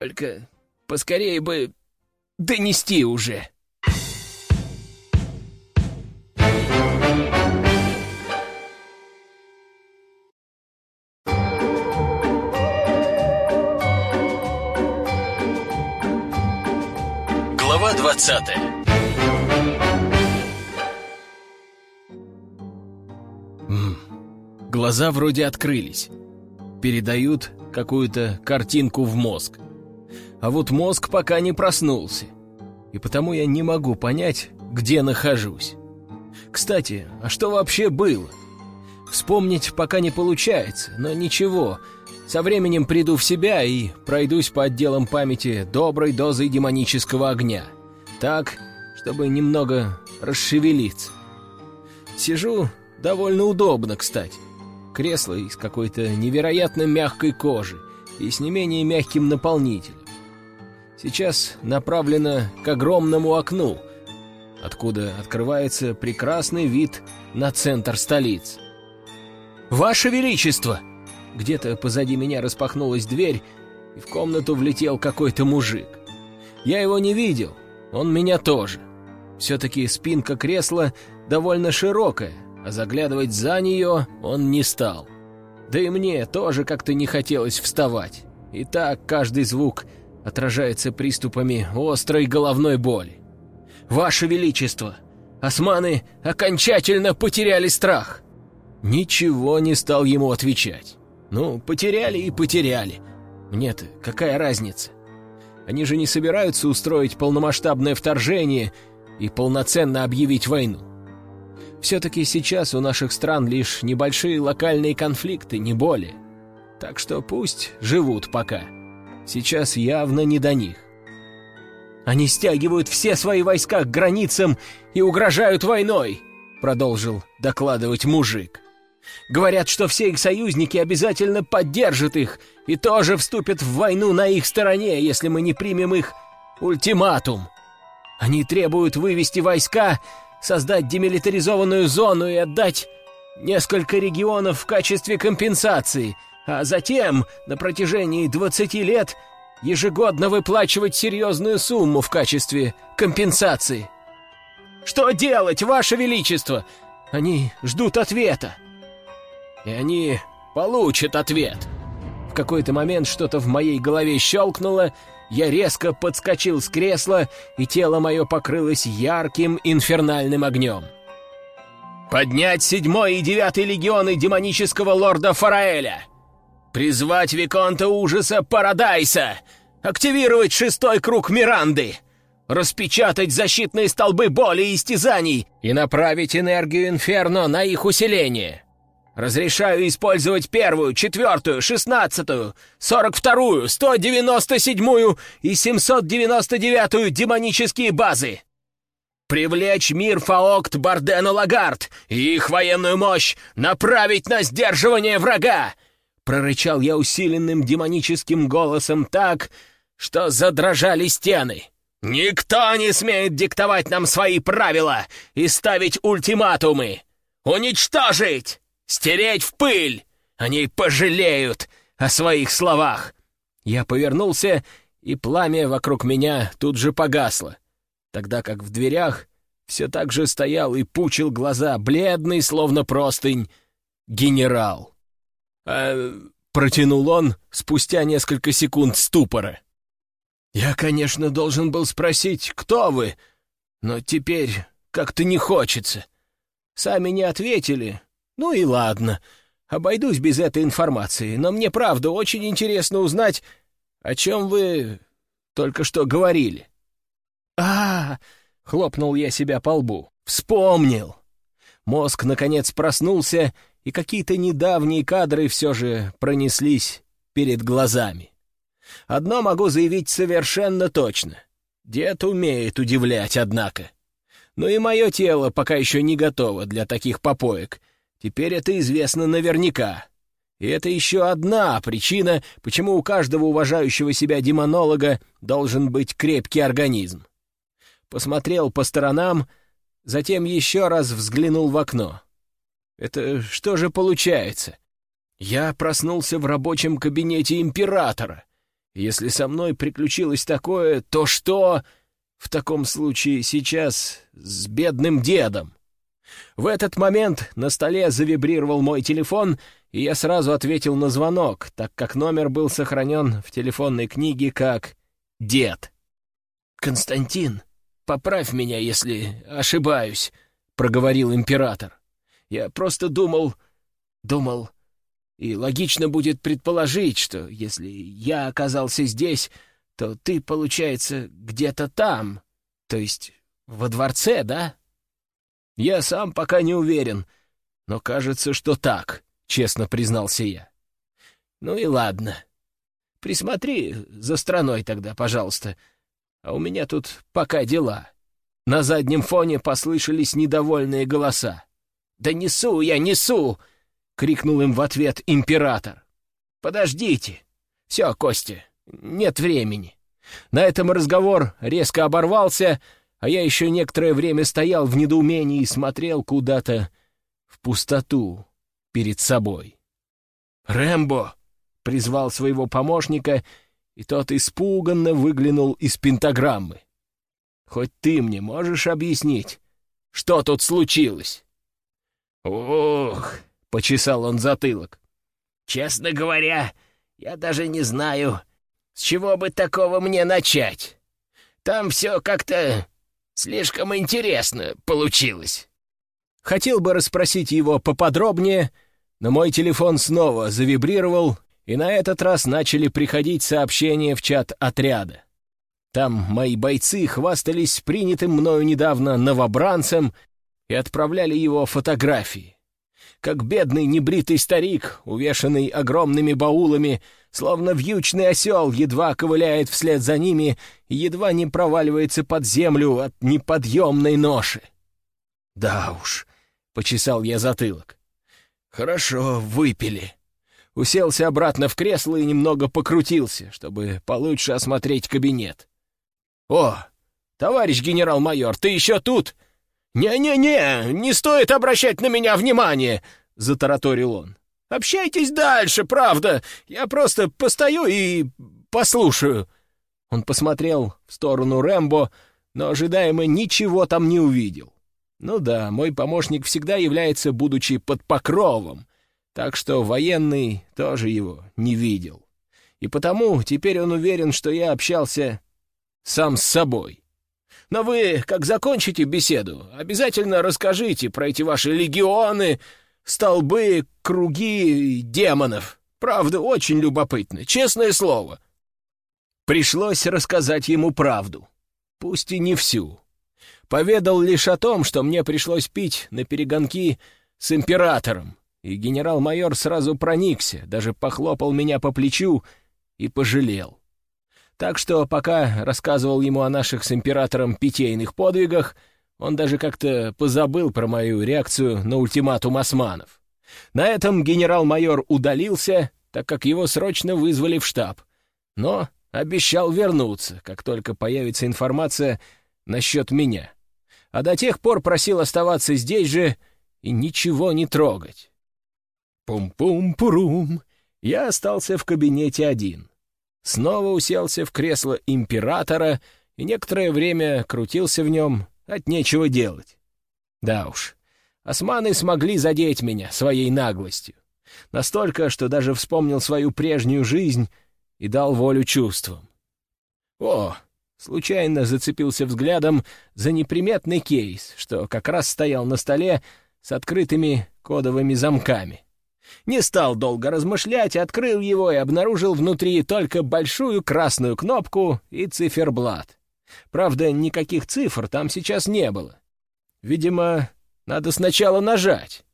Только поскорее бы донести уже. Глава двадцатая Глаза вроде открылись. Передают какую-то картинку в мозг. А вот мозг пока не проснулся. И потому я не могу понять, где нахожусь. Кстати, а что вообще было? Вспомнить пока не получается, но ничего. Со временем приду в себя и пройдусь по отделам памяти доброй дозой демонического огня. Так, чтобы немного расшевелиться. Сижу довольно удобно, кстати. Кресло из какой-то невероятно мягкой кожи и с не менее мягким наполнителем. Сейчас направлено к огромному окну, откуда открывается прекрасный вид на центр столицы. «Ваше Величество!» Где-то позади меня распахнулась дверь, и в комнату влетел какой-то мужик. Я его не видел, он меня тоже. Все-таки спинка кресла довольно широкая, а заглядывать за нее он не стал. Да и мне тоже как-то не хотелось вставать. И так каждый звук отражается приступами острой головной боли. «Ваше Величество! Османы окончательно потеряли страх!» Ничего не стал ему отвечать. Ну, потеряли и потеряли. Мне-то какая разница? Они же не собираются устроить полномасштабное вторжение и полноценно объявить войну. Все-таки сейчас у наших стран лишь небольшие локальные конфликты, не более. Так что пусть живут пока. Сейчас явно не до них. «Они стягивают все свои войска к границам и угрожают войной», — продолжил докладывать мужик. Говорят, что все их союзники обязательно поддержат их и тоже вступят в войну на их стороне, если мы не примем их ультиматум. Они требуют вывести войска, создать демилитаризованную зону и отдать несколько регионов в качестве компенсации, а затем на протяжении 20 лет ежегодно выплачивать серьезную сумму в качестве компенсации. Что делать, Ваше Величество? Они ждут ответа. И они получат ответ. В какой-то момент что-то в моей голове щелкнуло, я резко подскочил с кресла, и тело мое покрылось ярким инфернальным огнем. «Поднять седьмой и девятый легионы демонического лорда Фараэля! Призвать Виконта Ужаса Парадайса! Активировать шестой круг Миранды!» распечатать защитные столбы боли и истязаний и направить энергию Инферно на их усиление. Разрешаю использовать первую, четвертую, шестнадцатую, сорок вторую, сто девяносто седьмую и семьсот девяносто девятую демонические базы. Привлечь мир Фаокт Бардену Лагард и их военную мощь направить на сдерживание врага!» Прорычал я усиленным демоническим голосом так, что задрожали стены. «Никто не смеет диктовать нам свои правила и ставить ультиматумы! Уничтожить!» Стереть в пыль! Они пожалеют о своих словах!» Я повернулся, и пламя вокруг меня тут же погасло, тогда как в дверях все так же стоял и пучил глаза, бледный, словно простынь, генерал. «А...» — протянул он спустя несколько секунд ступора. «Я, конечно, должен был спросить, кто вы, но теперь как-то не хочется. Сами не ответили, ну и ладно. Обойдусь без этой информации, но мне правда очень интересно узнать, о чем вы только что говорили. а, -а, -а хлопнул я себя по лбу. «Вспомнил!» Мозг, наконец, проснулся, и какие-то недавние кадры все же пронеслись перед глазами. Одно могу заявить совершенно точно. Дед умеет удивлять, однако. Но и мое тело пока еще не готово для таких попоек, Теперь это известно наверняка. И это еще одна причина, почему у каждого уважающего себя демонолога должен быть крепкий организм. Посмотрел по сторонам, затем еще раз взглянул в окно. Это что же получается? Я проснулся в рабочем кабинете императора, Если со мной приключилось такое, то что в таком случае сейчас с бедным дедом? В этот момент на столе завибрировал мой телефон, и я сразу ответил на звонок, так как номер был сохранен в телефонной книге как «Дед». «Константин, поправь меня, если ошибаюсь», — проговорил император. «Я просто думал, думал, и логично будет предположить, что если я оказался здесь, то ты, получается, где-то там, то есть во дворце, да?» «Я сам пока не уверен, но кажется, что так», — честно признался я. «Ну и ладно. Присмотри за страной тогда, пожалуйста. А у меня тут пока дела». На заднем фоне послышались недовольные голоса. «Да несу я, несу!» — крикнул им в ответ император. «Подождите! Все, Костя, нет времени». На этом разговор резко оборвался, а я еще некоторое время стоял в недоумении и смотрел куда-то в пустоту перед собой. «Рэмбо!» — призвал своего помощника, и тот испуганно выглянул из пентаграммы. «Хоть ты мне можешь объяснить, что тут случилось?» «Ох!» — почесал он затылок. «Честно говоря, я даже не знаю, с чего бы такого мне начать. Там все как-то Слишком интересно получилось». Хотел бы расспросить его поподробнее, но мой телефон снова завибрировал, и на этот раз начали приходить сообщения в чат отряда. Там мои бойцы хвастались принятым мною недавно новобранцем и отправляли его фотографии. Как бедный небритый старик, увешанный огромными баулами, словно вьючный осел едва ковыляет вслед за ними и едва не проваливается под землю от неподъемной ноши. «Да уж», — почесал я затылок. «Хорошо, выпили». Уселся обратно в кресло и немного покрутился, чтобы получше осмотреть кабинет. «О, товарищ генерал-майор, ты еще тут?» «Не-не-не, не стоит обращать на меня внимание!» — затараторил он. Общайтесь дальше, правда. Я просто постою и послушаю». Он посмотрел в сторону Рэмбо, но ожидаемо ничего там не увидел. Ну да, мой помощник всегда является, будучи под покровом, так что военный тоже его не видел. И потому теперь он уверен, что я общался сам с собой. Но вы, как закончите беседу, обязательно расскажите про эти ваши легионы, столбы, круги демонов. Правда, очень любопытно, честное слово. Пришлось рассказать ему правду, пусть и не всю. Поведал лишь о том, что мне пришлось пить на перегонки с императором, и генерал-майор сразу проникся, даже похлопал меня по плечу и пожалел. Так что, пока рассказывал ему о наших с императором питейных подвигах, он даже как-то позабыл про мою реакцию на ультиматум османов. На этом генерал-майор удалился, так как его срочно вызвали в штаб. Но обещал вернуться, как только появится информация насчет меня. А до тех пор просил оставаться здесь же и ничего не трогать. Пум-пум-пурум. Я остался в кабинете один. Снова уселся в кресло императора и некоторое время крутился в нем, от нечего делать. Да уж, османы смогли задеть меня своей наглостью. Настолько, что даже вспомнил свою прежнюю жизнь и дал волю чувствам. О, случайно зацепился взглядом за неприметный кейс, что как раз стоял на столе с открытыми кодовыми замками. Не стал долго размышлять, открыл его и обнаружил внутри только большую красную кнопку и циферблат. Правда, никаких цифр там сейчас не было. Видимо, надо сначала нажать.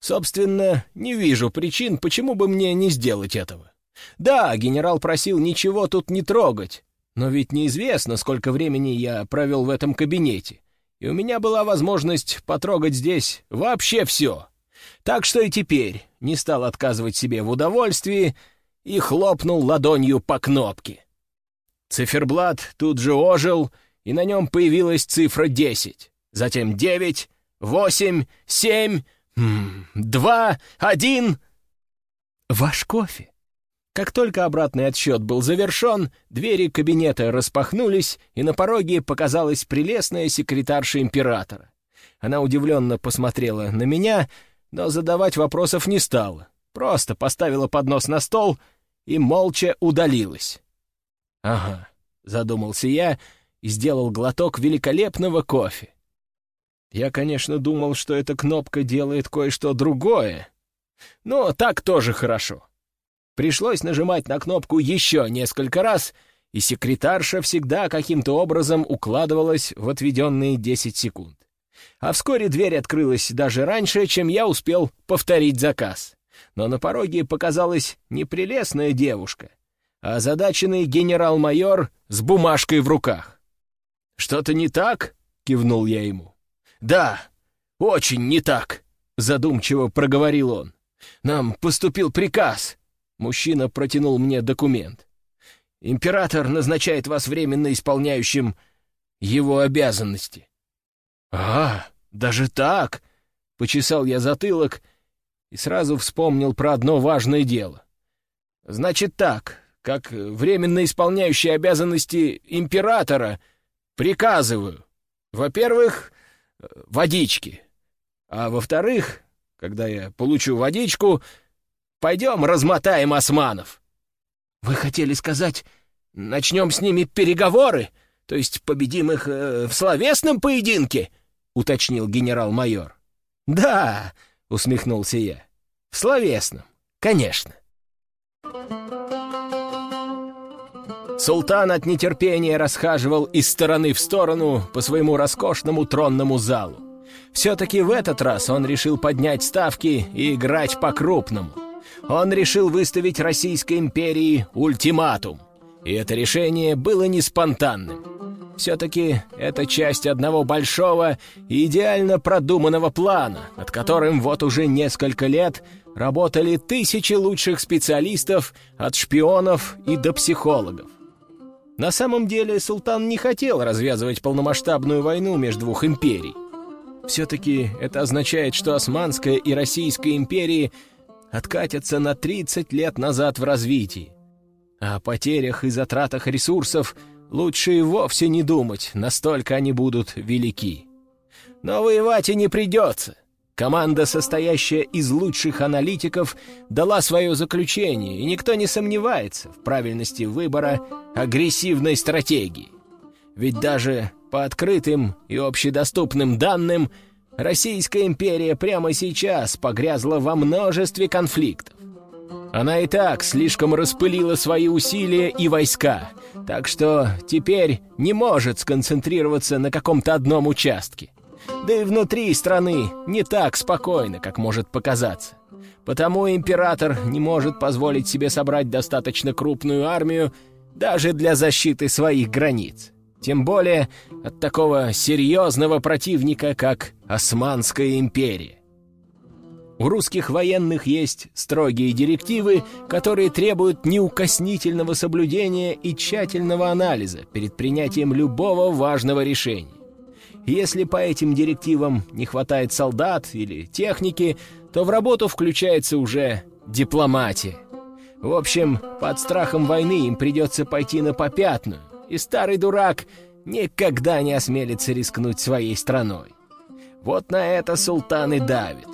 Собственно, не вижу причин, почему бы мне не сделать этого. Да, генерал просил ничего тут не трогать, но ведь неизвестно, сколько времени я провел в этом кабинете, и у меня была возможность потрогать здесь вообще все. Так что и теперь не стал отказывать себе в удовольствии и хлопнул ладонью по кнопке. Циферблат тут же ожил, и на нем появилась цифра 10, затем 9, 8, 7, 2, 1. «Ваш кофе», Как только обратный отсчет был завершен, двери кабинета распахнулись, и на пороге показалась прелестная секретарша императора. Она удивленно посмотрела на меня, но задавать вопросов не стала, просто поставила поднос на стол и молча удалилась. «Ага», — задумался я и сделал глоток великолепного кофе. Я, конечно, думал, что эта кнопка делает кое-что другое, но так тоже хорошо. Пришлось нажимать на кнопку еще несколько раз, и секретарша всегда каким-то образом укладывалась в отведенные 10 секунд. А вскоре дверь открылась даже раньше, чем я успел повторить заказ. Но на пороге показалась не прелестная девушка, а озадаченный генерал-майор с бумажкой в руках. «Что-то не так?» — кивнул я ему. «Да, очень не так», — задумчиво проговорил он. «Нам поступил приказ Мужчина протянул мне документ. «Император назначает вас временно исполняющим его обязанности». «А, даже так?» — почесал я затылок и сразу вспомнил про одно важное дело. «Значит так, как временно исполняющий обязанности императора, приказываю. Во-первых, водички. А во-вторых, когда я получу водичку, Пойдем размотаем османов». «Вы хотели сказать, начнем с ними переговоры, то есть победим их э, в словесном поединке?» — уточнил генерал-майор. «Да», — усмехнулся я, — «в словесном, конечно». Султан от нетерпения расхаживал из стороны в сторону по своему роскошному тронному залу. Все-таки в этот раз он решил поднять ставки и играть по-крупному он решил выставить Российской империи ультиматум. И это решение было не спонтанным. Все-таки это часть одного большого и идеально продуманного плана, над которым вот уже несколько лет работали тысячи лучших специалистов от шпионов и до психологов. На самом деле султан не хотел развязывать полномасштабную войну между двух империй. Все-таки это означает, что Османская и Российская империи – откатятся на 30 лет назад в развитии. О потерях и затратах ресурсов лучше и вовсе не думать, настолько они будут велики. Но воевать и не придется. Команда, состоящая из лучших аналитиков, дала свое заключение, и никто не сомневается в правильности выбора агрессивной стратегии. Ведь даже по открытым и общедоступным данным – Российская империя прямо сейчас погрязла во множестве конфликтов. Она и так слишком распылила свои усилия и войска, так что теперь не может сконцентрироваться на каком-то одном участке. Да и внутри страны не так спокойно, как может показаться. Потому император не может позволить себе собрать достаточно крупную армию даже для защиты своих границ. Тем более от такого серьезного противника, как Османская империя. У русских военных есть строгие директивы, которые требуют неукоснительного соблюдения и тщательного анализа перед принятием любого важного решения. Если по этим директивам не хватает солдат или техники, то в работу включается уже дипломатия. В общем, под страхом войны им придется пойти на попятную, и старый дурак никогда не осмелится рискнуть своей страной. Вот на это султан и давит,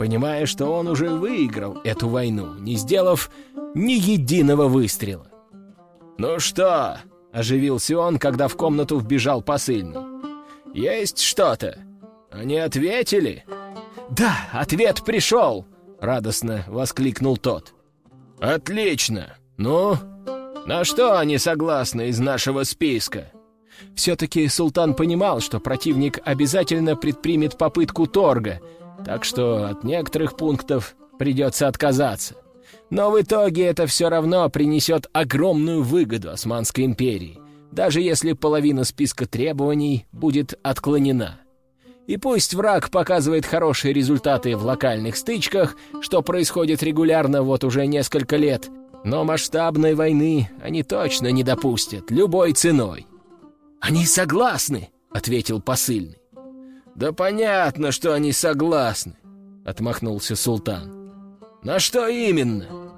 понимая, что он уже выиграл эту войну, не сделав ни единого выстрела. «Ну что?» — оживился он, когда в комнату вбежал посыльный. «Есть что-то? Они ответили?» «Да, ответ пришел!» — радостно воскликнул тот. «Отлично! Ну, на что они согласны из нашего списка? Все-таки султан понимал, что противник обязательно предпримет попытку торга, так что от некоторых пунктов придется отказаться. Но в итоге это все равно принесет огромную выгоду Османской империи, даже если половина списка требований будет отклонена. И пусть враг показывает хорошие результаты в локальных стычках, что происходит регулярно вот уже несколько лет, но масштабной войны они точно не допустят, любой ценой. «Они согласны», — ответил посыльный. «Да понятно, что они согласны», — отмахнулся султан. «На что именно?»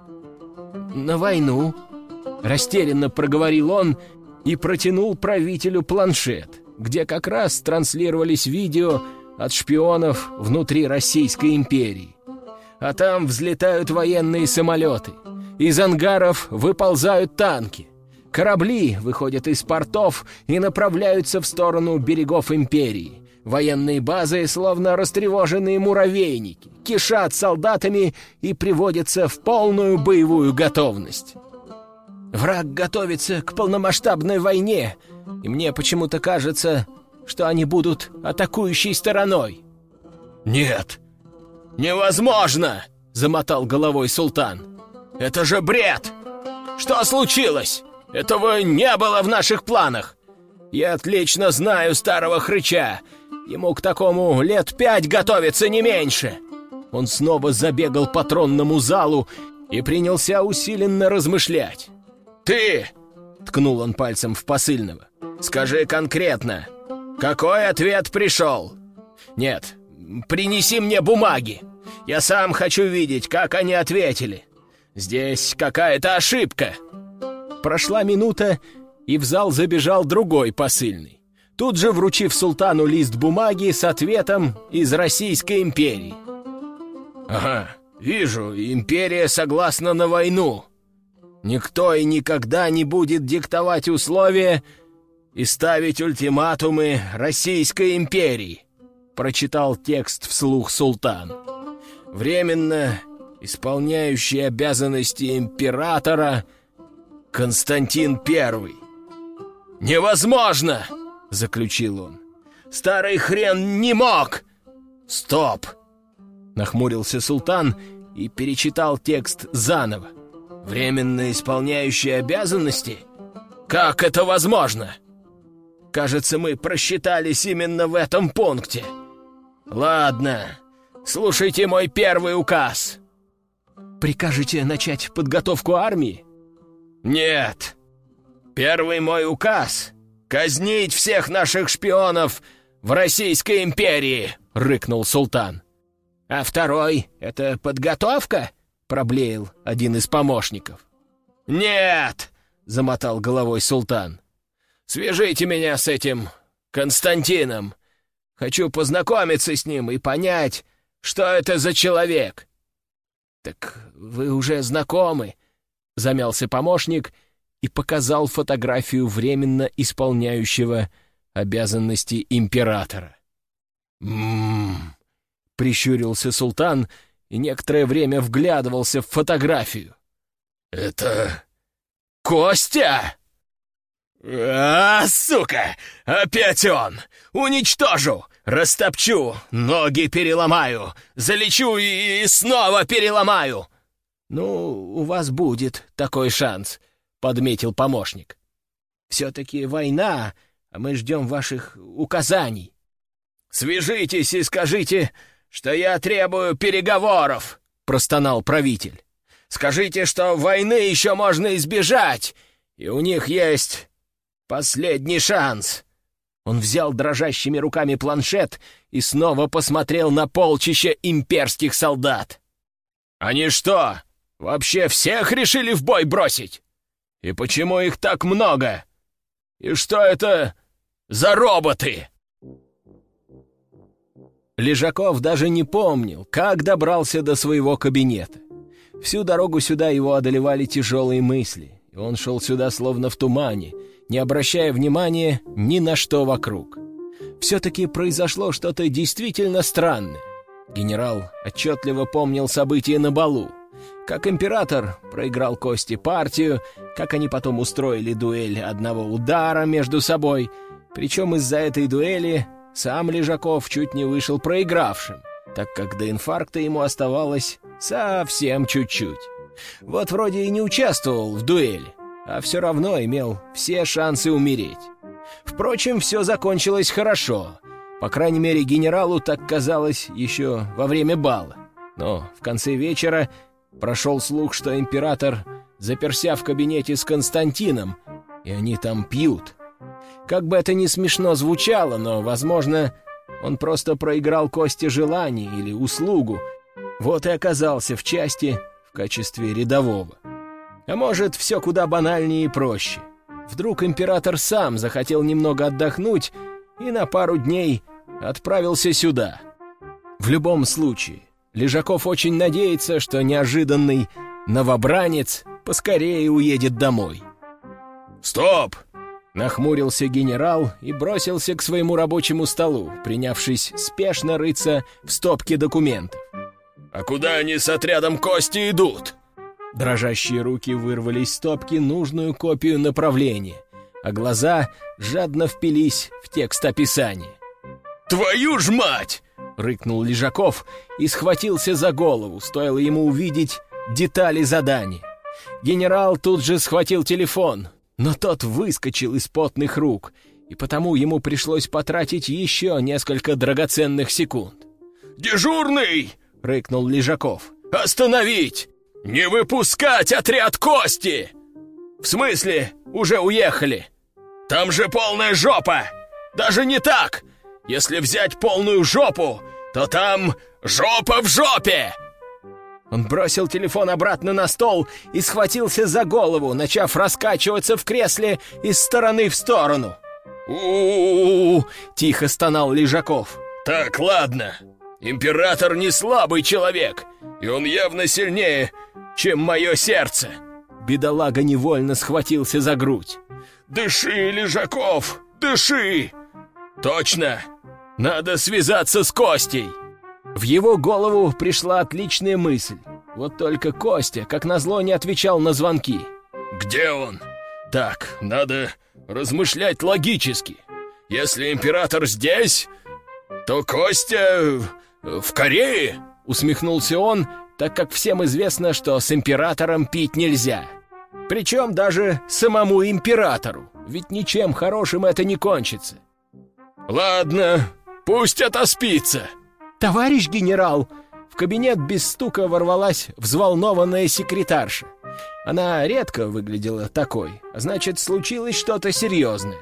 на войну», — растерянно проговорил он и протянул правителю планшет, где как раз транслировались видео от шпионов внутри Российской империи. А там взлетают военные самолеты, из ангаров выползают танки, корабли выходят из портов и направляются в сторону берегов империи. Военные базы, словно растревоженные муравейники, кишат солдатами и приводятся в полную боевую готовность. Враг готовится к полномасштабной войне, и мне почему-то кажется, что они будут атакующей стороной». «Нет, невозможно!» — замотал головой султан. «Это же бред! Что случилось? Этого не было в наших планах! Я отлично знаю старого хрыча. Ему к такому лет пять готовится не меньше!» Он снова забегал по тронному залу и принялся усиленно размышлять. «Ты!» — ткнул он пальцем в посыльного. «Скажи конкретно, какой ответ пришел?» «Нет, принеси мне бумаги. Я сам хочу видеть, как они ответили. Здесь какая-то ошибка». Прошла минута, и в зал забежал другой посыльный. Тут же вручив султану лист бумаги с ответом из Российской империи. «Ага, вижу, империя согласна на войну. Никто и никогда не будет диктовать условия и ставить ультиматумы Российской империи», — прочитал текст вслух султан. «Временно исполняющий обязанности императора Константин Первый». «Невозможно!» — заключил он. «Старый хрен не мог!» «Стоп!» — нахмурился султан и перечитал текст заново. «Временно исполняющий обязанности? Как это возможно?» Кажется, мы просчитались именно в этом пункте. Ладно, слушайте мой первый указ. Прикажете начать подготовку армии? Нет. Первый мой указ — казнить всех наших шпионов в Российской империи, — рыкнул султан. А второй — это подготовка? — проблеял один из помощников. «Нет!» — замотал головой султан. Свяжите меня с этим Константином. Хочу познакомиться с ним и понять, что это за человек». «Так вы уже знакомы», — замялся помощник и показал фотографию временно исполняющего обязанности императора. «М-м-м», прищурился султан и некоторое время вглядывался в фотографию. «Это Костя!» «А, сука! Опять он! Уничтожу! Растопчу! Ноги переломаю! Залечу и, и снова переломаю!» «Ну, у вас будет такой шанс», — подметил помощник. «Все-таки война, а мы ждем ваших указаний». «Свяжитесь и скажите, что я требую переговоров», — простонал правитель. «Скажите, что войны еще можно избежать, и у них есть Последний шанс!» Он взял дрожащими руками планшет и снова посмотрел на полчище имперских солдат. «Они что, вообще всех решили в бой бросить? И почему их так много? И что это за роботы?» Лежаков даже не помнил, как добрался до своего кабинета. Всю дорогу сюда его одолевали тяжелые мысли, и он шел сюда словно в тумане — не обращая внимания ни на что вокруг. Все-таки произошло что-то действительно странное. Генерал отчетливо помнил события на балу. Как император проиграл Кости партию, как они потом устроили дуэль одного удара между собой. Причем из-за этой дуэли сам Лежаков чуть не вышел проигравшим, так как до инфаркта ему оставалось совсем чуть-чуть. Вот вроде и не участвовал в дуэли, а все равно имел все шансы умереть. Впрочем, все закончилось хорошо. По крайней мере, генералу так казалось еще во время бала. Но в конце вечера прошел слух, что император заперся в кабинете с Константином, и они там пьют. Как бы это ни смешно звучало, но, возможно, он просто проиграл кости желаний или услугу, вот и оказался в части в качестве рядового. А может, все куда банальнее и проще. Вдруг император сам захотел немного отдохнуть и на пару дней отправился сюда. В любом случае, Лежаков очень надеется, что неожиданный новобранец поскорее уедет домой. «Стоп!» — нахмурился генерал и бросился к своему рабочему столу, принявшись спешно рыться в стопке документов. «А куда они с отрядом Кости идут?» Дрожащие руки вырвали из стопки нужную копию направления, а глаза жадно впились в текст описания. «Твою ж мать!» — рыкнул Лежаков и схватился за голову, стоило ему увидеть детали задания. Генерал тут же схватил телефон, но тот выскочил из потных рук, и потому ему пришлось потратить еще несколько драгоценных секунд. «Дежурный!» — рыкнул Лежаков. «Остановить! Не выпускать отряд Кости!» «В смысле? Уже уехали?» «Там же полная жопа! Даже не так! Если взять полную жопу, то там жопа в жопе!» Он бросил телефон обратно на стол и схватился за голову, начав раскачиваться в кресле из стороны в сторону. у тихо стонал Лежаков. «Так, ладно. Император не слабый человек, и он явно сильнее, чем мое сердце!» Бедолага невольно схватился за грудь. «Дыши, Лежаков, дыши!» «Точно! Надо связаться с Костей!» В его голову пришла отличная мысль. Вот только Костя, как назло, не отвечал на звонки. «Где он?» «Так, надо размышлять логически. Если император здесь, то Костя в Корее?» Усмехнулся он, так как всем известно, что с императором пить нельзя. Причем даже самому императору, ведь ничем хорошим это не кончится. «Ладно, пусть это спится!» «Товарищ генерал!» В кабинет без стука ворвалась взволнованная секретарша. Она редко выглядела такой, а значит, случилось что-то серьезное.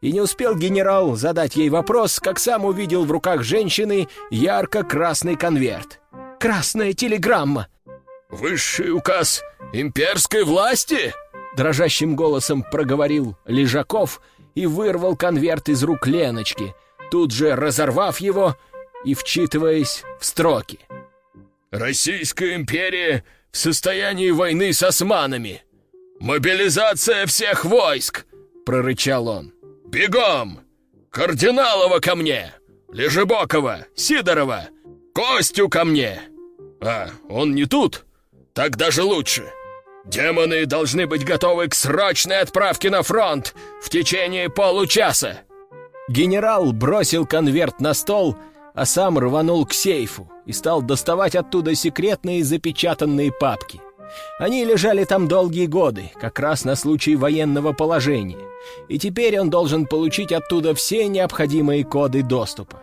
И не успел генерал задать ей вопрос, как сам увидел в руках женщины ярко-красный конверт. «Красная телеграмма!» «Высший указ имперской власти?» Дрожащим голосом проговорил Лежаков и вырвал конверт из рук Леночки, тут же разорвав его и вчитываясь в строки. «Российская империя в состоянии войны с османами! Мобилизация всех войск!» — прорычал он. «Бегом! Кардиналова ко мне! Лежебокова, Сидорова, Костю ко мне! А, он не тут? Так даже лучше!» Демоны должны быть готовы к срочной отправке на фронт в течение получаса!» Генерал бросил конверт на стол, а сам рванул к сейфу и стал доставать оттуда секретные запечатанные папки. Они лежали там долгие годы, как раз на случай военного положения, и теперь он должен получить оттуда все необходимые коды доступа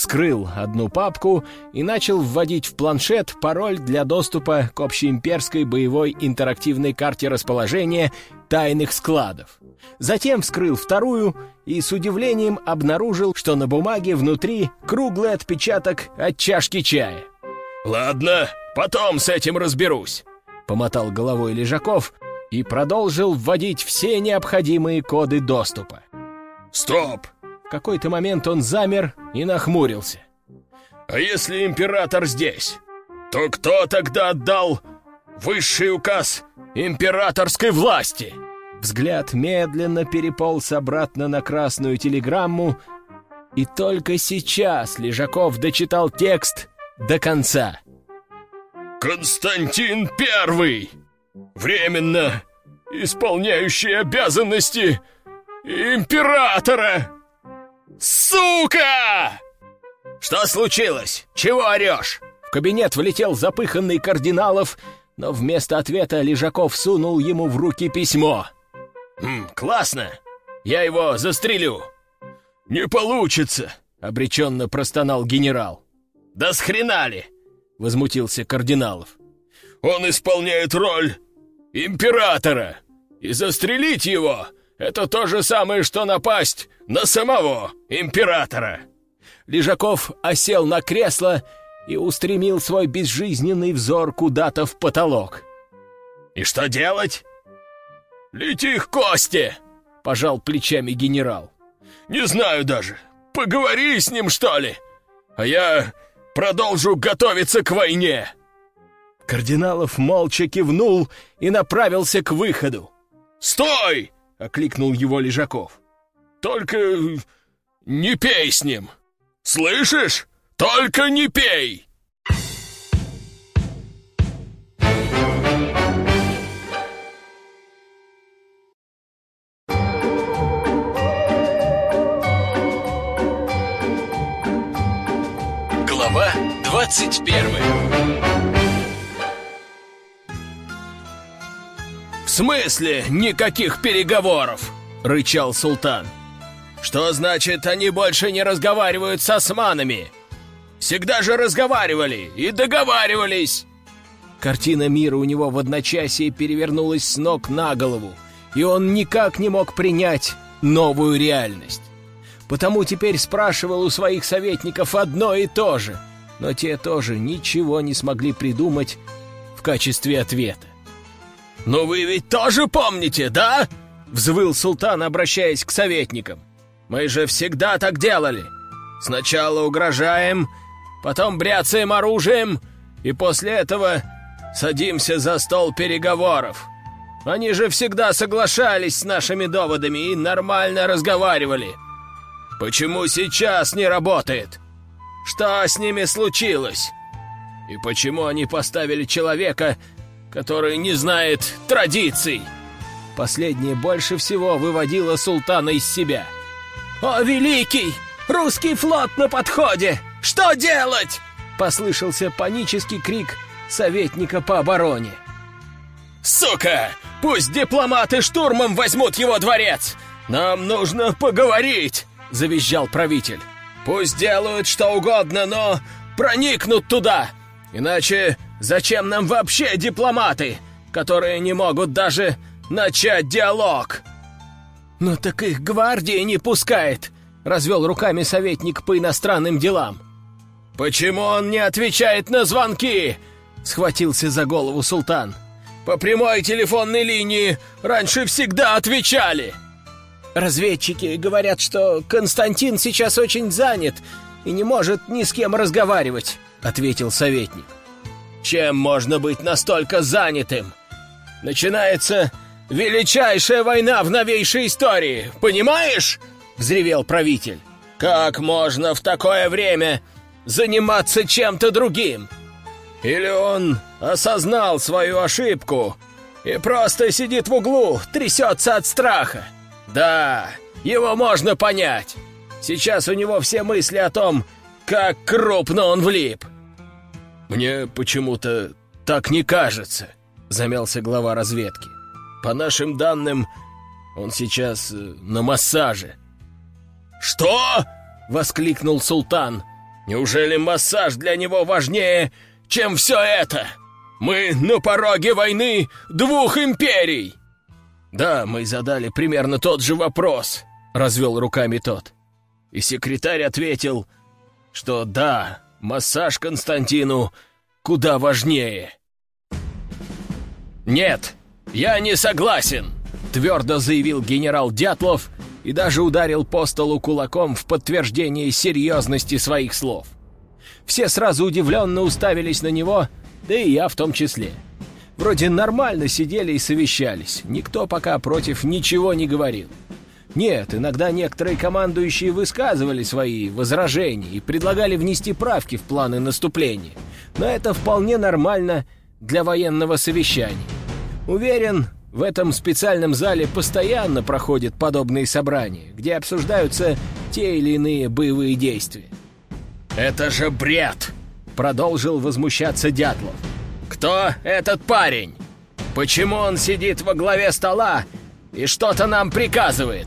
вскрыл одну папку и начал вводить в планшет пароль для доступа к общеимперской боевой интерактивной карте расположения тайных складов. Затем вскрыл вторую и с удивлением обнаружил, что на бумаге внутри круглый отпечаток от чашки чая. «Ладно, потом с этим разберусь», — помотал головой Лежаков и продолжил вводить все необходимые коды доступа. «Стоп! В какой-то момент он замер и нахмурился. «А если император здесь, то кто тогда отдал высший указ императорской власти?» Взгляд медленно переполз обратно на красную телеграмму, и только сейчас Лежаков дочитал текст до конца. «Константин Первый! Временно исполняющий обязанности императора!» «Сука!» «Что случилось? Чего орешь?» В кабинет влетел запыханный кардиналов, но вместо ответа Лежаков сунул ему в руки письмо. «Хм, классно! Я его застрелю!» «Не получится!» — обреченно простонал генерал. «Да с хрена ли?» — возмутился кардиналов. «Он исполняет роль императора, и застрелить его это то же самое, что напасть на самого императора!» Лежаков осел на кресло и устремил свой безжизненный взор куда-то в потолок. И что делать? Лети к Косте, пожал плечами генерал. Не знаю даже. Поговори с ним, что ли. А я продолжу готовиться к войне. Кардиналов молча кивнул и направился к выходу. «Стой!» — окликнул его Лежаков. «Только не пей с ним! Слышишь? Только не пей!» Глава двадцать первая «В смысле никаких переговоров?» — рычал султан. «Что значит, они больше не разговаривают с османами? Всегда же разговаривали и договаривались!» Картина мира у него в одночасье перевернулась с ног на голову, и он никак не мог принять новую реальность. Потому теперь спрашивал у своих советников одно и то же, но те тоже ничего не смогли придумать в качестве ответа. «Но вы ведь тоже помните, да?» — взвыл султан, обращаясь к советникам. «Мы же всегда так делали. Сначала угрожаем, потом бряцаем оружием, и после этого садимся за стол переговоров. Они же всегда соглашались с нашими доводами и нормально разговаривали. Почему сейчас не работает? Что с ними случилось? И почему они поставили человека, который не знает традиций!» Последнее больше всего выводило султана из себя. «О, великий! Русский флот на подходе! Что делать?» Послышался панический крик советника по обороне. «Сука! Пусть дипломаты штурмом возьмут его дворец! Нам нужно поговорить!» — завизжал правитель. «Пусть делают что угодно, но проникнут туда! Иначе Зачем нам вообще дипломаты, которые не могут даже начать диалог?» «Ну так их гвардия не пускает», — развел руками советник по иностранным делам. «Почему он не отвечает на звонки?» — схватился за голову султан. «По прямой телефонной линии раньше всегда отвечали!» «Разведчики говорят, что Константин сейчас очень занят и не может ни с кем разговаривать», — ответил советник. Чем можно быть настолько занятым? Начинается величайшая война в новейшей истории, понимаешь?» — взревел правитель. «Как можно в такое время заниматься чем-то другим? Или он осознал свою ошибку и просто сидит в углу, трясется от страха? Да, его можно понять. Сейчас у него все мысли о том, как крупно он влип. «Мне почему-то так не кажется», — замялся глава разведки. «По нашим данным, он сейчас э, на массаже». «Что?» — воскликнул султан. «Неужели массаж для него важнее, чем все это? Мы на пороге войны двух империй!» «Да, мы задали примерно тот же вопрос», — развел руками тот. И секретарь ответил, что да, массаж Константину куда важнее. «Нет, я не согласен!» — твердо заявил генерал Дятлов и даже ударил по столу кулаком в подтверждение серьезности своих слов. Все сразу удивленно уставились на него, да и я в том числе. Вроде нормально сидели и совещались, никто пока против ничего не говорил. Нет, иногда некоторые командующие высказывали свои возражения и предлагали внести правки в планы наступления. Но это вполне нормально для военного совещания. Уверен, в этом специальном зале постоянно проходят подобные собрания, где обсуждаются те или иные боевые действия. «Это же бред!» — продолжил возмущаться Дятлов. «Кто этот парень? Почему он сидит во главе стола и что-то нам приказывает?»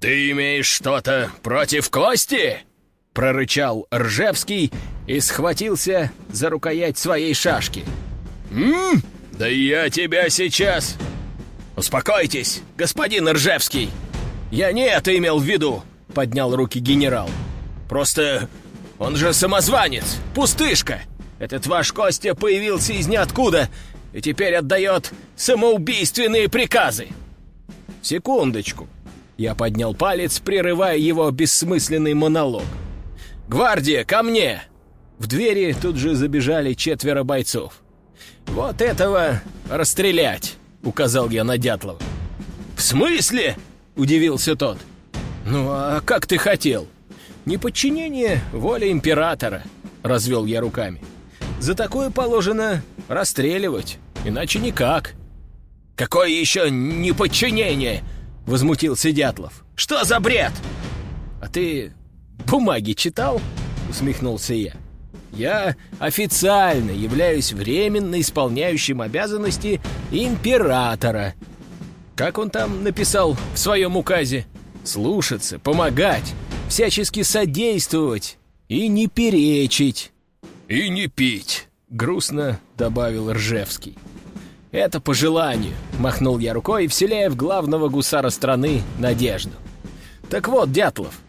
«Ты имеешь что-то против Кости?» — прорычал Ржевский и схватился за рукоять своей шашки. «М? Да я тебя сейчас...» «Успокойтесь, господин Ржевский!» «Я не это имел в виду!» — поднял руки генерал. «Просто он же самозванец, пустышка! Этот ваш Костя появился из ниоткуда и теперь отдает самоубийственные приказы. Секундочку. Я поднял палец, прерывая его бессмысленный монолог. «Гвардия, ко мне!» В двери тут же забежали четверо бойцов. «Вот этого расстрелять!» — указал я на Дятлова. «В смысле?» — удивился тот. «Ну, а как ты хотел?» «Неподчинение воле императора», — развел я руками. «За такое положено расстреливать, иначе никак». «Какое еще неподчинение?» — возмутился Дятлов. «Что за бред?» «А ты бумаги читал?» — усмехнулся я. «Я официально являюсь временно исполняющим обязанности императора. Как он там написал в своем указе? Слушаться, помогать, всячески содействовать и не перечить». «И не пить», — грустно добавил Ржевский. «Это по желанию», — махнул я рукой, вселяя в главного гусара страны надежду. «Так вот, Дятлов,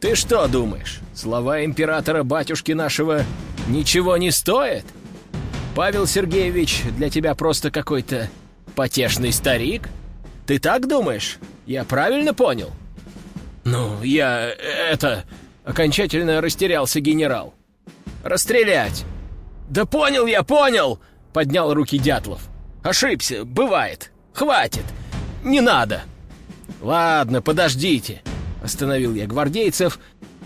ты что думаешь, слова императора-батюшки нашего ничего не стоят? Павел Сергеевич для тебя просто какой-то потешный старик? Ты так думаешь? Я правильно понял?» «Ну, я... это...» — окончательно растерялся генерал. «Расстрелять!» «Да понял я, понял!» — поднял руки Дятлов. Ошибся, бывает. Хватит. Не надо. Ладно, подождите. Остановил я гвардейцев,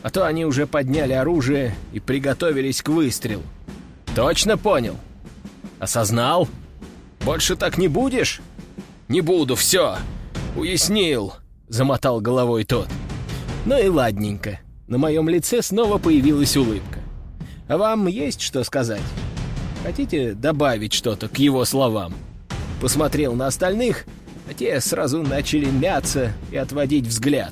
а то они уже подняли оружие и приготовились к выстрелу. Точно понял? Осознал? Больше так не будешь? Не буду, все. Уяснил, замотал головой тот. Ну и ладненько. На моем лице снова появилась улыбка. А вам есть что сказать? Хотите добавить что-то к его словам?» Посмотрел на остальных, а те сразу начали мяться и отводить взгляд.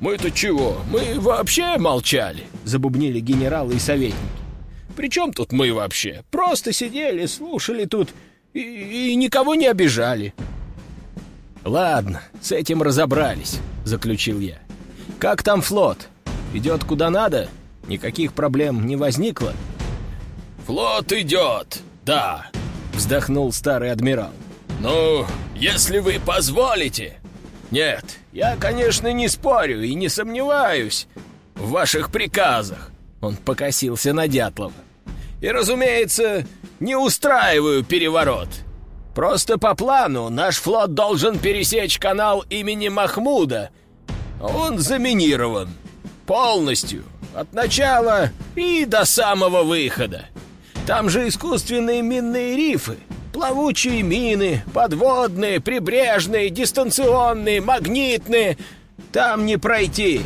«Мы-то чего? Мы вообще молчали!» — забубнили генералы и советники. «При чем тут мы вообще? Просто сидели, слушали тут и, и никого не обижали». «Ладно, с этим разобрались», — заключил я. «Как там флот? Идет куда надо? Никаких проблем не возникло?» «Флот идет, да», — вздохнул старый адмирал. «Ну, если вы позволите...» «Нет, я, конечно, не спорю и не сомневаюсь в ваших приказах», — он покосился на Дятлова. «И, разумеется, не устраиваю переворот. Просто по плану наш флот должен пересечь канал имени Махмуда. Он заминирован. Полностью. От начала и до самого выхода. Там же искусственные минные рифы, плавучие мины, подводные, прибрежные, дистанционные, магнитные. Там не пройти.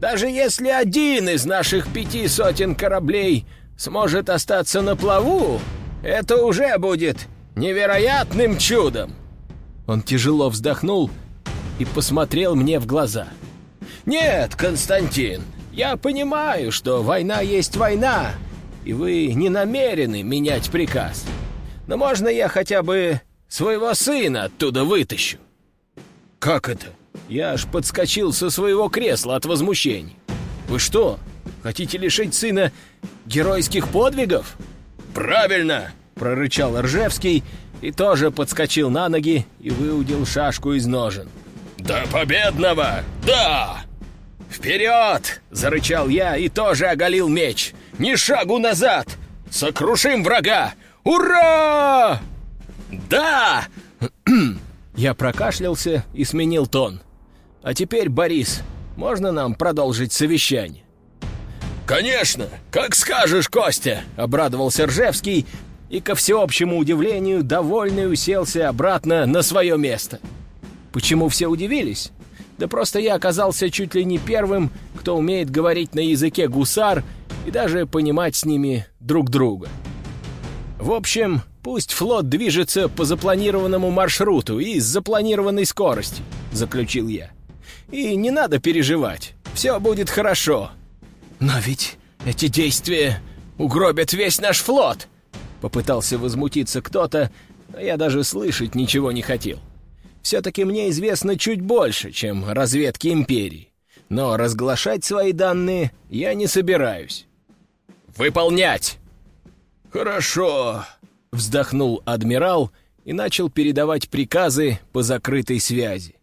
Даже если один из наших пяти сотен кораблей сможет остаться на плаву, это уже будет невероятным чудом. Он тяжело вздохнул и посмотрел мне в глаза. «Нет, Константин, я понимаю, что война есть война, и вы не намерены менять приказ. Но можно я хотя бы своего сына оттуда вытащу?» «Как это?» Я аж подскочил со своего кресла от возмущения. «Вы что, хотите лишить сына геройских подвигов?» «Правильно!» — прорычал Ржевский и тоже подскочил на ноги и выудил шашку из ножен. «До победного! Да!» «Вперед!» — зарычал я и тоже оголил меч. «Ни шагу назад! Сокрушим врага! Ура!» «Да!» Я прокашлялся и сменил тон. «А теперь, Борис, можно нам продолжить совещание?» «Конечно! Как скажешь, Костя!» — обрадовался Ржевский и, ко всеобщему удивлению, довольный уселся обратно на свое место. Почему все удивились? Да просто я оказался чуть ли не первым, кто умеет говорить на языке гусар и даже понимать с ними друг друга. В общем, пусть флот движется по запланированному маршруту и с запланированной скоростью, заключил я. И не надо переживать, все будет хорошо. Но ведь эти действия угробят весь наш флот, попытался возмутиться кто-то, а я даже слышать ничего не хотел. Все-таки мне известно чуть больше, чем разведки Империи. Но разглашать свои данные я не собираюсь. «Выполнять!» «Хорошо!» Вздохнул адмирал и начал передавать приказы по закрытой связи.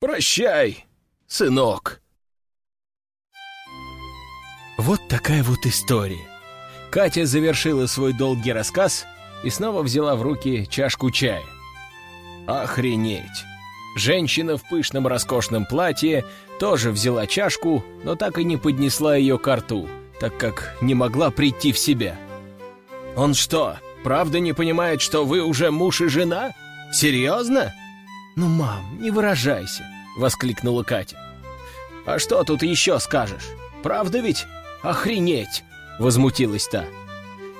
«Прощай, сынок!» Вот такая вот история. Катя завершила свой долгий рассказ и снова взяла в руки чашку чая. Охренеть! Женщина в пышном роскошном платье тоже взяла чашку, но так и не поднесла ее к рту, так как не могла прийти в себя. «Он что, правда не понимает, что вы уже муж и жена? Серьезно?» «Ну, мам, не выражайся», — воскликнула Катя. «А что тут еще скажешь? Правда ведь? Охренеть!» — возмутилась та.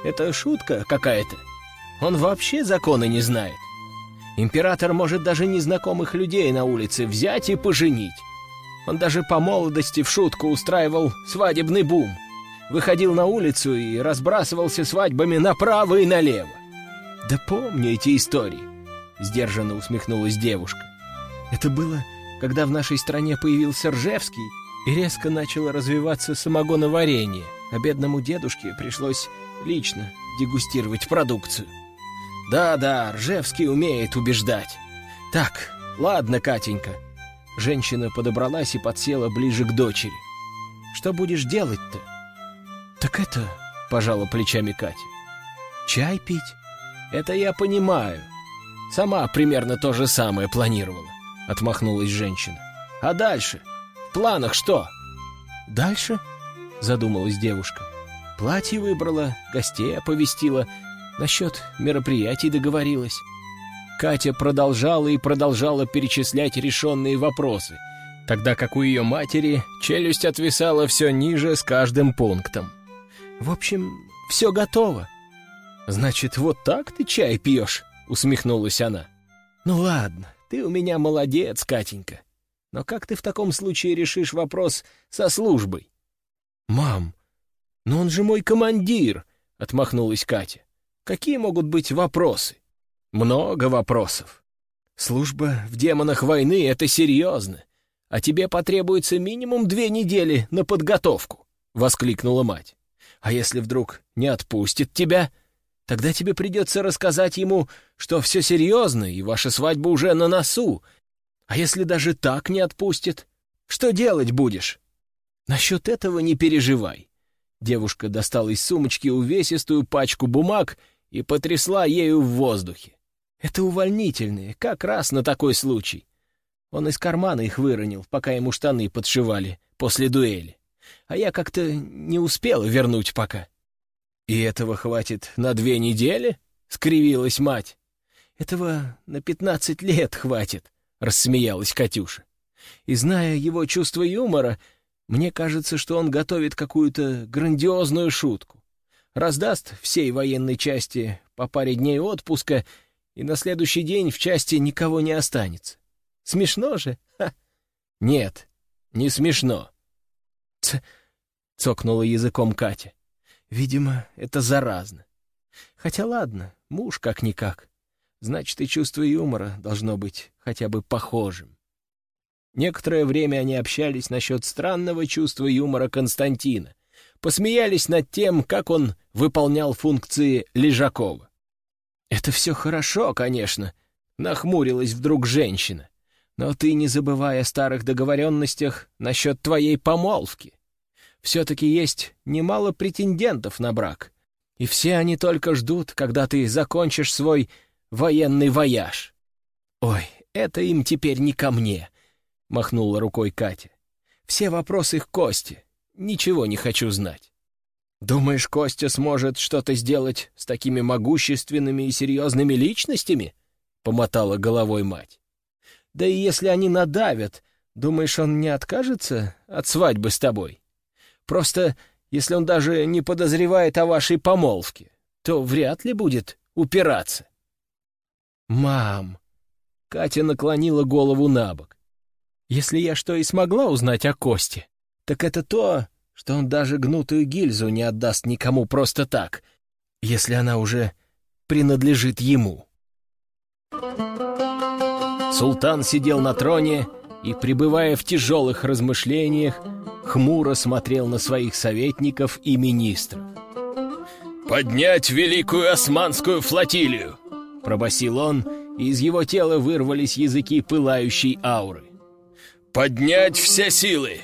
«Это шутка какая-то. Он вообще законы не знает. Император может даже незнакомых людей на улице взять и поженить. Он даже по молодости в шутку устраивал свадебный бум. Выходил на улицу и разбрасывался свадьбами направо и налево. «Да помню эти истории», — сдержанно усмехнулась девушка. «Это было, когда в нашей стране появился Ржевский, и резко начало развиваться самогоноварение, а бедному дедушке пришлось лично дегустировать продукцию. Да-да, Ржевский умеет убеждать. Так, ладно, Катенька. Женщина подобралась и подсела ближе к дочери. Что будешь делать-то? Так это, пожала плечами Катя. Чай пить? Это я понимаю. Сама примерно то же самое планировала, отмахнулась женщина. А дальше? В планах что? Дальше? Задумалась девушка. Платье выбрала, гостей оповестила, Насчет мероприятий договорилась. Катя продолжала и продолжала перечислять решенные вопросы, тогда как у ее матери челюсть отвисала все ниже с каждым пунктом. «В общем, все готово». «Значит, вот так ты чай пьешь?» — усмехнулась она. «Ну ладно, ты у меня молодец, Катенька. Но как ты в таком случае решишь вопрос со службой?» «Мам, но он же мой командир!» — отмахнулась Катя. Какие могут быть вопросы? Много вопросов. Служба в демонах войны — это серьезно. А тебе потребуется минимум две недели на подготовку, — воскликнула мать. А если вдруг не отпустит тебя, тогда тебе придется рассказать ему, что все серьезно, и ваша свадьба уже на носу. А если даже так не отпустит, что делать будешь? Насчет этого не переживай. Девушка достала из сумочки увесистую пачку бумаг и потрясла ею в воздухе. Это увольнительные, как раз на такой случай. Он из кармана их выронил, пока ему штаны подшивали после дуэли. А я как-то не успела вернуть пока. «И этого хватит на две недели?» — скривилась мать. «Этого на пятнадцать лет хватит», — рассмеялась Катюша. «И зная его чувство юмора, мне кажется, что он готовит какую-то грандиозную шутку раздаст всей военной части по паре дней отпуска, и на следующий день в части никого не останется. Смешно же? Ха. Нет, не смешно. Ц... цокнула языком Катя. Видимо, это заразно. Хотя ладно, муж как-никак. Значит, и чувство юмора должно быть хотя бы похожим. Некоторое время они общались насчет странного чувства юмора Константина, посмеялись над тем, как он выполнял функции Лежакова. «Это все хорошо, конечно», — нахмурилась вдруг женщина. «Но ты не забывай о старых договоренностях насчет твоей помолвки. Все-таки есть немало претендентов на брак, и все они только ждут, когда ты закончишь свой военный вояж». «Ой, это им теперь не ко мне», — махнула рукой Катя. «Все вопросы к Косте. Ничего не хочу знать. Думаешь, Костя сможет что-то сделать с такими могущественными и серьезными личностями? Помотала головой мать. Да и если они надавят, думаешь, он не откажется от свадьбы с тобой? Просто, если он даже не подозревает о вашей помолвке, то вряд ли будет упираться. «Мам!» — Катя наклонила голову на бок. «Если я что и смогла узнать о Косте, так это то, что он даже гнутую гильзу не отдаст никому просто так, если она уже принадлежит ему. Султан сидел на троне и, пребывая в тяжелых размышлениях, хмуро смотрел на своих советников и министров. «Поднять великую османскую флотилию!» — пробасил он, и из его тела вырвались языки пылающей ауры. «Поднять все силы!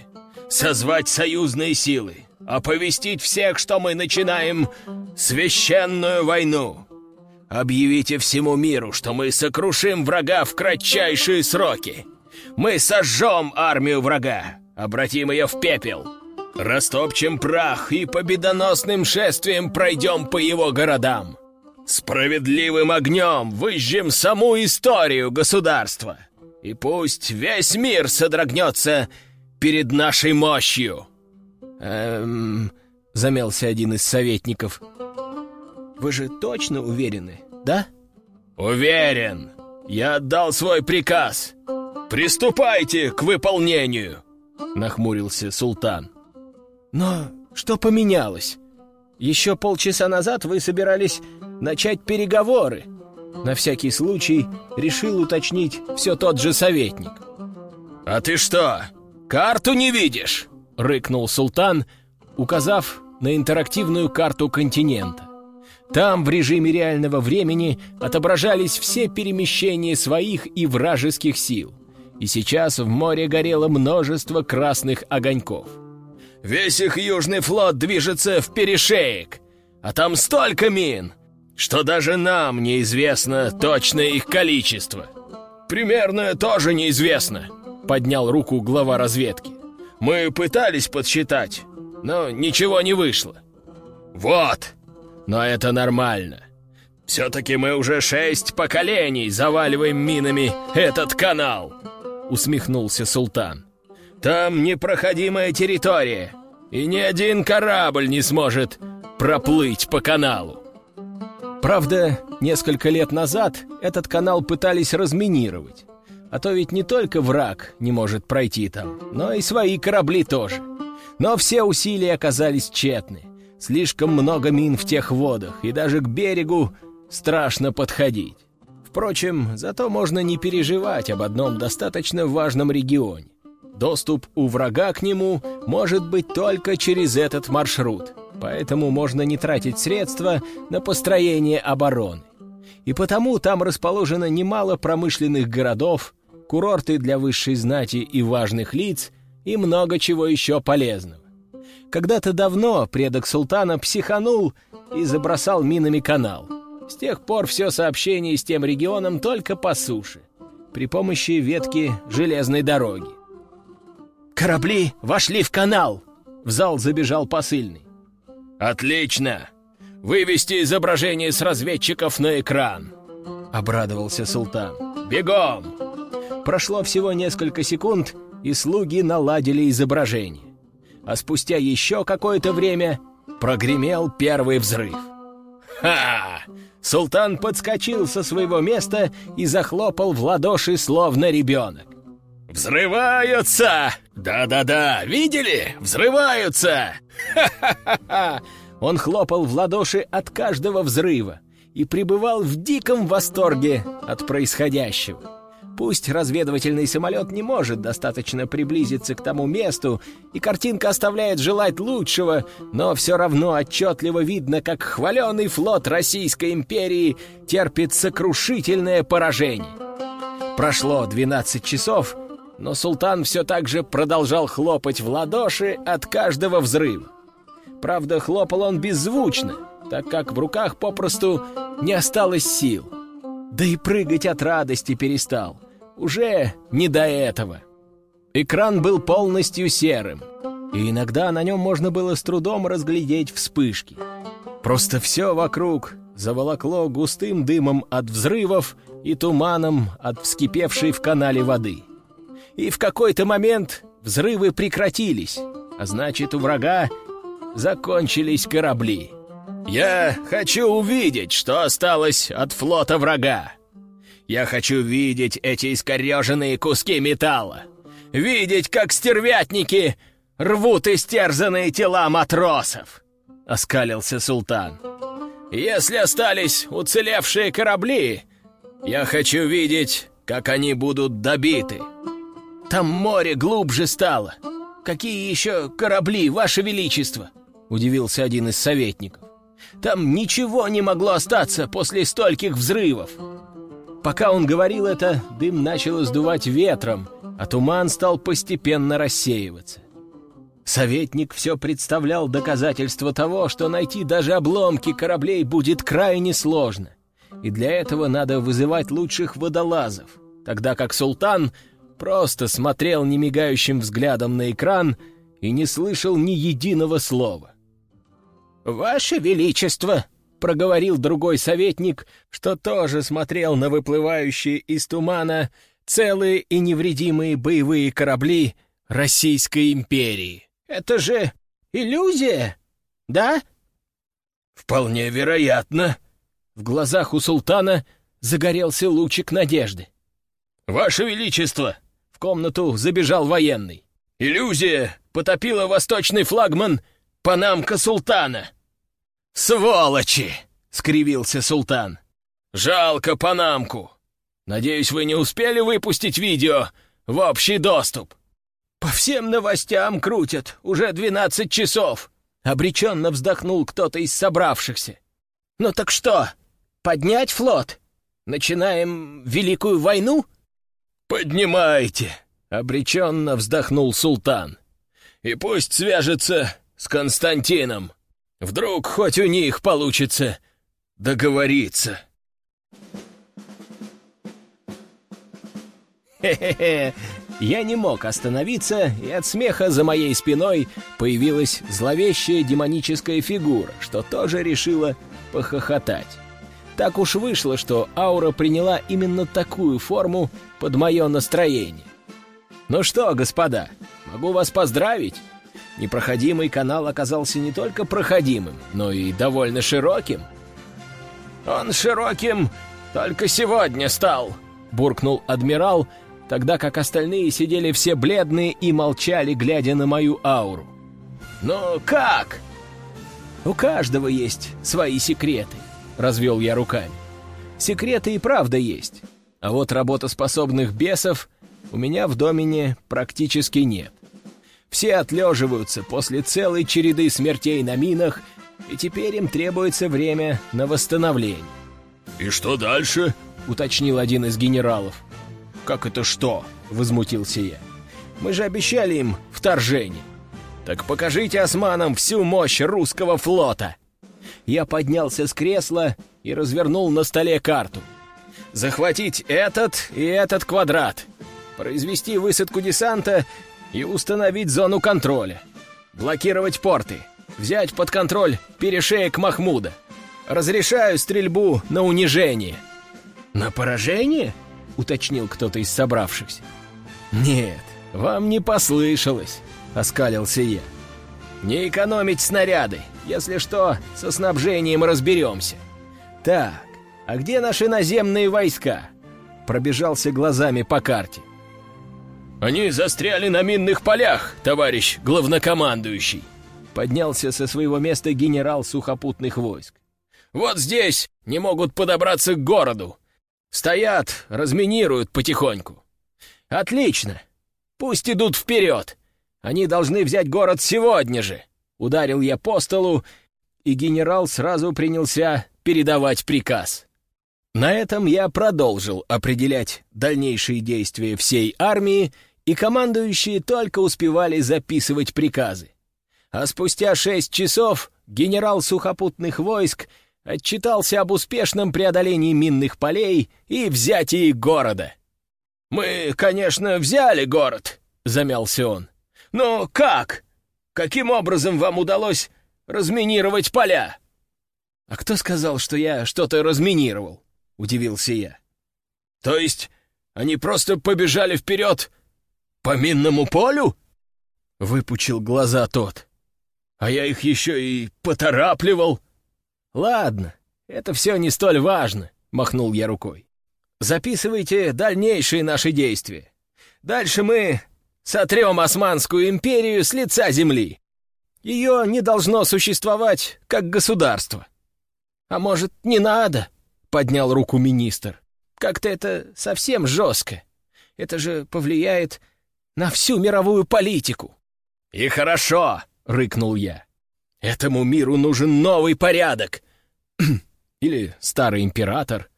Созвать союзные силы! Оповестить всех, что мы начинаем священную войну! Объявите всему миру, что мы сокрушим врага в кратчайшие сроки! Мы сожжем армию врага, обратим ее в пепел!» Растопчем прах и победоносным шествием пройдем по его городам. Справедливым огнем выжжем саму историю государства. И пусть весь мир содрогнется перед нашей мощью. Эм... Замялся один из советников. Вы же точно уверены, да? Уверен. Я отдал свой приказ. Приступайте к выполнению. Нахмурился султан. Но что поменялось? Еще полчаса назад вы собирались начать переговоры. На всякий случай решил уточнить все тот же советник. «А ты что, карту не видишь?» — рыкнул султан, указав на интерактивную карту континента. Там в режиме реального времени отображались все перемещения своих и вражеских сил. И сейчас в море горело множество красных огоньков. Весь их южный флот движется в перешеек, а там столько мин, что даже нам неизвестно точное их количество. Примерно тоже неизвестно, поднял руку глава разведки. Мы пытались подсчитать, но ничего не вышло. Вот, но это нормально. Все-таки мы уже шесть поколений заваливаем минами этот канал, усмехнулся султан. Там непроходимая территория, и ни один корабль не сможет проплыть по каналу. Правда, несколько лет назад этот канал пытались разминировать. А то ведь не только враг не может пройти там, но и свои корабли тоже. Но все усилия оказались тщетны. Слишком много мин в тех водах, и даже к берегу страшно подходить. Впрочем, зато можно не переживать об одном достаточно важном регионе. Доступ у врага к нему может быть только через этот маршрут, поэтому можно не тратить средства на построение обороны. И потому там расположено немало промышленных городов, курорты для высшей знати и важных лиц и много чего еще полезного. Когда-то давно предок султана психанул и забросал минами канал. С тех пор все сообщение с тем регионом только по суше, при помощи ветки железной дороги. «Корабли вошли в канал!» В зал забежал посыльный. «Отлично! Вывести изображение с разведчиков на экран!» Обрадовался султан. «Бегом!» Прошло всего несколько секунд, и слуги наладили изображение. А спустя еще какое-то время прогремел первый взрыв. «Ха!» Султан подскочил со своего места и захлопал в ладоши, словно ребенок. «Взрываются! Да-да-да, видели? Взрываются! Ха-ха-ха!» Он хлопал в ладоши от каждого взрыва и пребывал в диком восторге от происходящего. Пусть разведывательный самолет не может достаточно приблизиться к тому месту, и картинка оставляет желать лучшего, но все равно отчетливо видно, как хваленый флот Российской империи терпит сокрушительное поражение. Прошло 12 часов, но султан все так же продолжал хлопать в ладоши от каждого взрыва. Правда, хлопал он беззвучно, так как в руках попросту не осталось сил. Да и прыгать от радости перестал. Уже не до этого. Экран был полностью серым, и иногда на нем можно было с трудом разглядеть вспышки. Просто все вокруг заволокло густым дымом от взрывов и туманом от вскипевшей в канале воды и в какой-то момент взрывы прекратились, а значит, у врага закончились корабли. «Я хочу увидеть, что осталось от флота врага. Я хочу видеть эти искореженные куски металла. Видеть, как стервятники рвут истерзанные тела матросов!» — оскалился султан. «Если остались уцелевшие корабли, я хочу видеть, как они будут добиты». Там море глубже стало. Какие еще корабли, Ваше Величество?» — удивился один из советников. Там ничего не могло остаться после стольких взрывов. Пока он говорил это, дым начал сдувать ветром, а туман стал постепенно рассеиваться. Советник все представлял доказательства того, что найти даже обломки кораблей будет крайне сложно. И для этого надо вызывать лучших водолазов, тогда как султан просто смотрел немигающим взглядом на экран и не слышал ни единого слова. «Ваше Величество!» — проговорил другой советник, что тоже смотрел на выплывающие из тумана целые и невредимые боевые корабли Российской империи. «Это же иллюзия, да?» «Вполне вероятно». В глазах у султана загорелся лучик надежды. «Ваше Величество!» — в комнату забежал военный. «Иллюзия потопила восточный флагман Панамка Султана!» «Сволочи!» — скривился султан. «Жалко Панамку! Надеюсь, вы не успели выпустить видео в общий доступ?» «По всем новостям крутят, уже двенадцать часов!» — обреченно вздохнул кто-то из собравшихся. «Ну так что, поднять флот? Начинаем Великую войну?» «Поднимайте!» — обреченно вздохнул султан. «И пусть свяжется с Константином. Вдруг хоть у них получится договориться». Хе-хе-хе, я не мог остановиться, и от смеха за моей спиной появилась зловещая демоническая фигура, что тоже решила похохотать. Так уж вышло, что аура приняла именно такую форму под мое настроение. Ну что, господа, могу вас поздравить. Непроходимый канал оказался не только проходимым, но и довольно широким. «Он широким только сегодня стал», — буркнул адмирал, тогда как остальные сидели все бледные и молчали, глядя на мою ауру. «Но как?» «У каждого есть свои секреты», — развел я руками. «Секреты и правда есть, а вот работоспособных бесов у меня в домене практически нет. Все отлеживаются после целой череды смертей на минах, и теперь им требуется время на восстановление». «И что дальше?» — уточнил один из генералов. «Как это что?» — возмутился я. «Мы же обещали им вторжение». «Так покажите османам всю мощь русского флота!» Я поднялся с кресла и развернул на столе карту. «Захватить этот и этот квадрат, произвести высадку десанта и установить зону контроля, блокировать порты, взять под контроль перешеек Махмуда. Разрешаю стрельбу на унижение». «На поражение?» — уточнил кто-то из собравшихся. «Нет, вам не послышалось», — оскалился я. «Не экономить снаряды. Если что, со снабжением разберемся. Так, а где наши наземные войска?» Пробежался глазами по карте. «Они застряли на минных полях, товарищ главнокомандующий!» Поднялся со своего места генерал сухопутных войск. «Вот здесь не могут подобраться к городу. Стоят, разминируют потихоньку. Отлично. Пусть идут вперед. Они должны взять город сегодня же. Ударил я по столу, и генерал сразу принялся передавать приказ. На этом я продолжил определять дальнейшие действия всей армии, и командующие только успевали записывать приказы. А спустя шесть часов генерал сухопутных войск — отчитался об успешном преодолении минных полей и взятии города. «Мы, конечно, взяли город», — замялся он. «Но как? Каким образом вам удалось разминировать поля?» «А кто сказал, что я что-то разминировал?» — удивился я. «То есть они просто побежали вперед по минному полю?» — выпучил глаза тот. «А я их еще и поторапливал». «Ладно, это все не столь важно», — махнул я рукой. «Записывайте дальнейшие наши действия. Дальше мы сотрем Османскую империю с лица земли. Ее не должно существовать как государство». «А может, не надо?» — поднял руку министр. «Как-то это совсем жестко. Это же повлияет на всю мировую политику». «И хорошо!» — рыкнул я. Этому миру нужен новый порядок. Или старый император.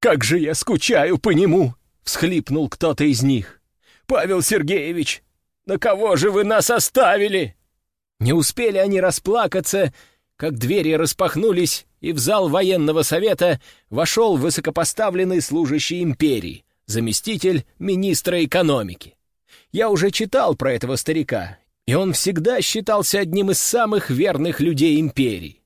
«Как же я скучаю по нему!» — всхлипнул кто-то из них. «Павел Сергеевич, на кого же вы нас оставили?» Не успели они расплакаться, как двери распахнулись, и в зал военного совета вошел высокопоставленный служащий империи, заместитель министра экономики. Я уже читал про этого старика, и он всегда считался одним из самых верных людей империи.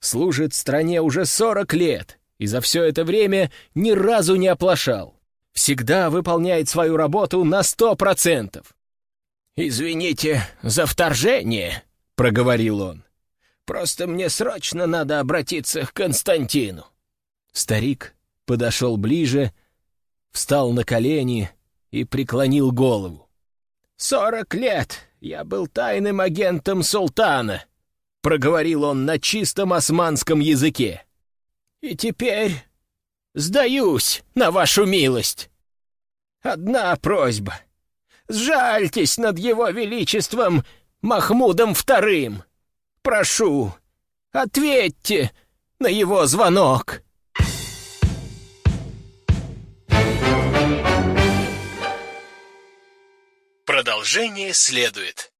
Служит стране уже 40 лет, и за все это время ни разу не оплошал. Всегда выполняет свою работу на сто процентов. «Извините за вторжение», — проговорил он. «Просто мне срочно надо обратиться к Константину». Старик подошел ближе, встал на колени и преклонил голову. «Сорок лет я был тайным агентом султана», — проговорил он на чистом османском языке. «И теперь сдаюсь на вашу милость. Одна просьба. Сжальтесь над его величеством Махмудом Вторым. Прошу, ответьте на его звонок». Продолжение следует.